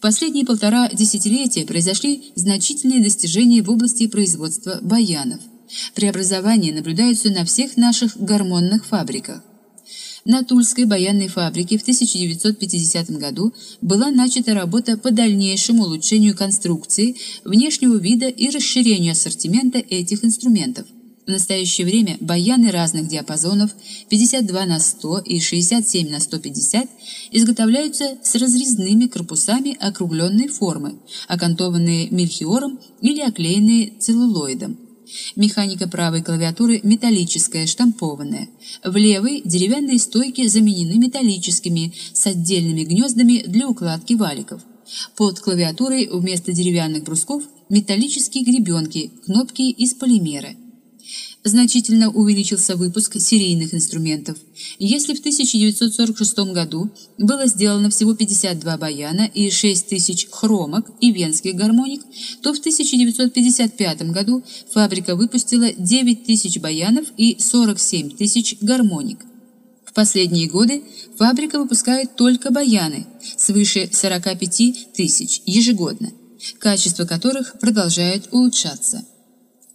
В последние полтора десятилетия произошли значительные достижения в области производства баянов. Преобразования наблюдаются на всех наших гормонных фабриках. На Тульской баянной фабрике в 1950 году была начата работа по дальнейшему улучшению конструкции, внешнего вида и расширению ассортимента этих инструментов. В настоящее время баяны разных диапазонов 52 на 100 и 67 на 150 изготовляются с разрезными корпусами округленной формы, окантованные мельхиором или оклеенные целлулоидом. Механика правой клавиатуры металлическая, штампованная. В левой деревянные стойки заменены металлическими с отдельными гнездами для укладки валиков. Под клавиатурой вместо деревянных брусков металлические гребенки, кнопки из полимера значительно увеличился выпуск серийных инструментов. Если в 1946 году было сделано всего 52 баяна и 6 тысяч хромок и венских гармоник, то в 1955 году фабрика выпустила 9 тысяч баянов и 47 тысяч гармоник. В последние годы фабрика выпускает только баяны, свыше 45 тысяч ежегодно, качество которых продолжает улучшаться.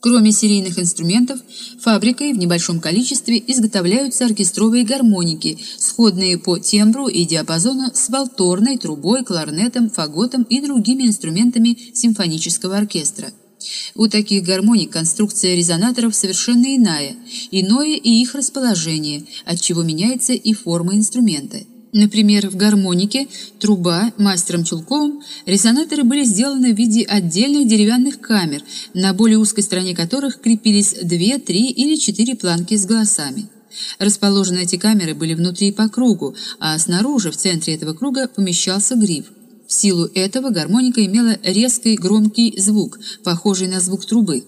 Кроме серийных инструментов, фабрикой в небольшом количестве изготовляются оркестровые гармоники, сходные по тембру и диапазону с валторной, трубой, кларнетом, фаготом и другими инструментами симфонического оркестра. У таких гармоник конструкция резонаторов совершенно иная, иное и их расположение, от чего меняется и форма инструмента. Например, в гармонике труба мастером Чулковым резонаторы были сделаны в виде отдельных деревянных камер, на более узкой стороне которых крепились две, три или четыре планки с голосами. Расположены эти камеры были внутри по кругу, а снаружи, в центре этого круга, помещался гриф. В силу этого гармоника имела резкий громкий звук, похожий на звук трубы.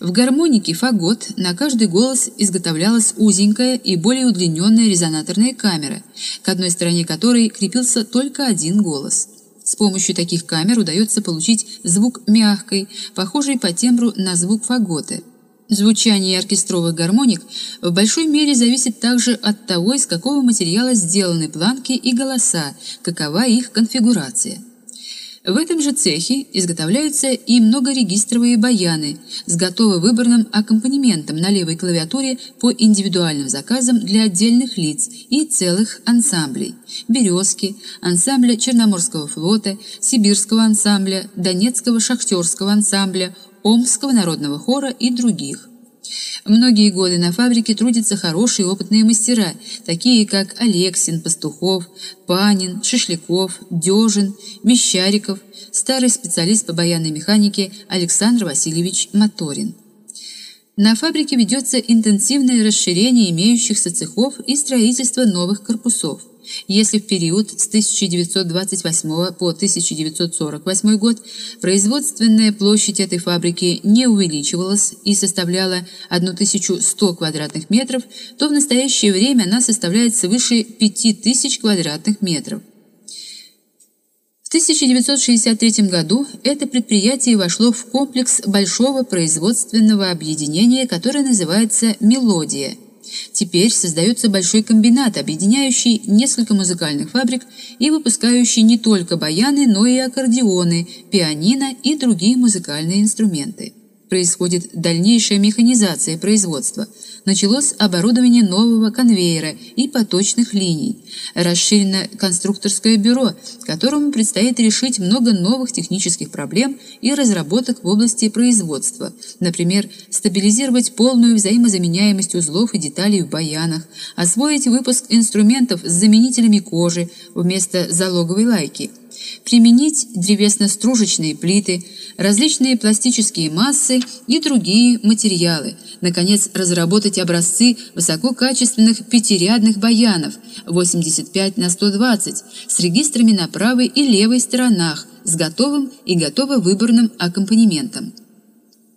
В гармонике фагот на каждый голос изготовлялась узенькая и более удлиненная резонаторная камера, к одной стороне которой крепился только один голос. С помощью таких камер удается получить звук мягкий, похожий по тембру на звук фагота. Звучание оркестровых гармоник в большой мере зависит также от того, из какого материала сделаны планки и голоса, какова их конфигурация. В этом же цехе изготовляются и многорегистровые баяны с готово выбранным аккомпанементом на левой клавиатуре по индивидуальным заказам для отдельных лиц и целых ансамблей. Березки, ансамбля Черноморского флота, Сибирского ансамбля, Донецкого шахтерского ансамбля, Омского народного хора и других. Многие годы на фабрике трудятся хорошие опытные мастера, такие как Алексин, Пастухов, Панин, Шишляков, Дежин, Мещариков, старый специалист по баянной механике Александр Васильевич Моторин. На фабрике ведется интенсивное расширение имеющихся цехов и строительство новых корпусов. Если в период с 1928 по 1948 год производственная площадь этой фабрики не увеличивалась и составляла 1100 квадратных метров, то в настоящее время она составляет свыше 5000 квадратных метров. В 1963 году это предприятие вошло в комплекс большого производственного объединения, которое называется «Мелодия», Теперь создается большой комбинат, объединяющий несколько музыкальных фабрик и выпускающий не только баяны, но и аккордеоны, пианино и другие музыкальные инструменты. Происходит дальнейшая механизация производства – началось оборудование нового конвейера и поточных линий, расширено конструкторское бюро, которому предстоит решить много новых технических проблем и разработок в области производства, например, стабилизировать полную взаимозаменяемость узлов и деталей в баянах, освоить выпуск инструментов с заменителями кожи вместо залоговой лайки – применить древесно-стружечные плиты, различные пластические массы и другие материалы, наконец разработать образцы высококачественных пятирядных баянов 85 на 120 с регистрами на правой и левой сторонах с готовым и готово выбранным аккомпанементом.